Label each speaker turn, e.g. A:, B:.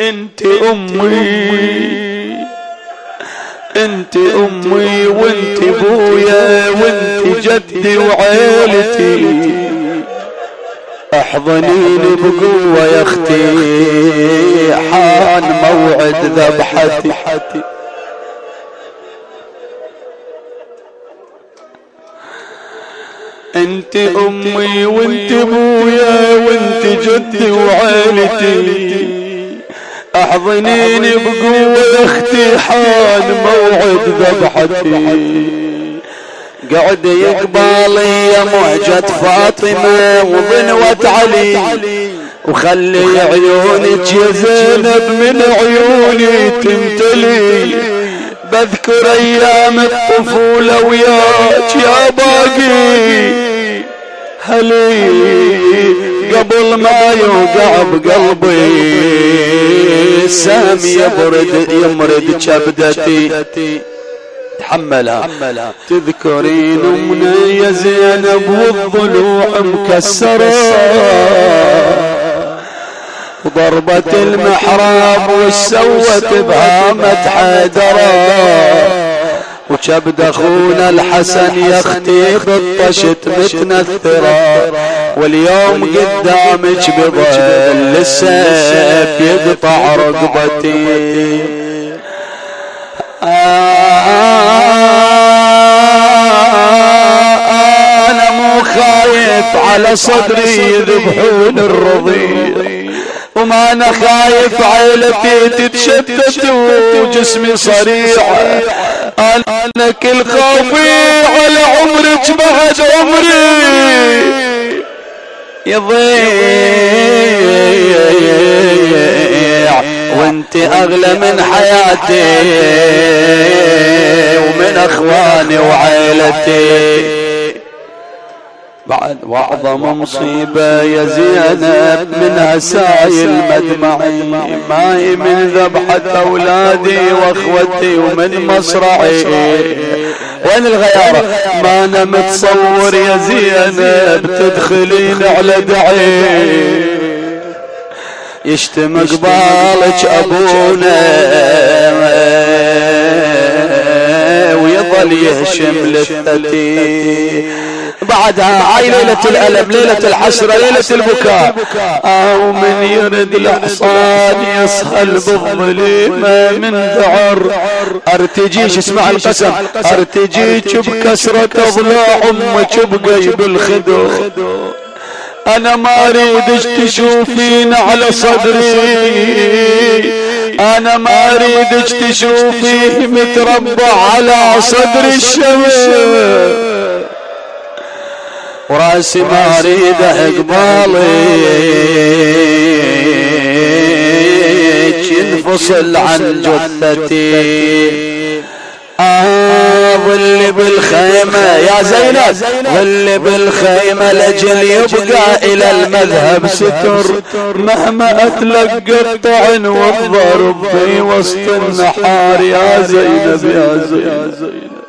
A: انت امي. انت امي وانت بويا وانت جدي وعيلتي. احضنيني بقوة يا أختي حان موعد ذبحتي. انت امي وانت ابويا وانت جدي وعيلتي. أحضنيني بقوة أختي حان موعد ذبحتي. قعد يقبالي يا معجة فاطمة وبنوة علي. وخلي عيونك يا زينب من عيوني. تمتلي. بذكر أيام الطفولة وياك يا باقي. هلي قبل ما يوقع بقلبي. السام يبرد يمرد كبدتي تحملها تذكرين أمنا يا زينب والضلوع مكسرة. وضربة المحراب وسوت بهامة حيدرة وكبد اخونا الحسن يا أختي بطشت متنثرة واليوم قدامك بظل السيف يقطع رقبتي. أنا مو خايف على صدري يذبحون الرضيع وما أنا خايف عيلتي تتشتت وجسمي صريع أنا كل خوفي على عمرك بعد عمري يضيع وانت أغلى من حياتي ومن أخواني وعيلتي بعد واعظم مصيبة يا زينب من سايل مدمعي ماي من ذبحة أولادي وأخوتي ومن مصرعي. وين الغيارة؟ ما أنا متصور يا زينب تدخلين على دعي. يشتم قبالك أبونا. ويظل يهشم لثتي بعدها. هاي ليلة الألم ليلة الحسرة ليلة البكاء. أو من يرد الحصان يسهل بالظليمة من ذعر ارتجيش اسمع القسم. ارتجيك بكسرة ضلوع أمك بقيب الخدو. أنا ما اريدك تشوفين على صدري. أنا ما أريدك تشوفيه متربع على صدر الشمس. وراسي ما أريد قبالي ينفصل عن جثتي. آه ظل بالخيمة يا زينب ظل بالخيمة لجل يبقى إلى المذهب ستر. مهما أتلقى الطعن والضرب في وسط النحار يا زينب يا زينب.